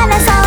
からさ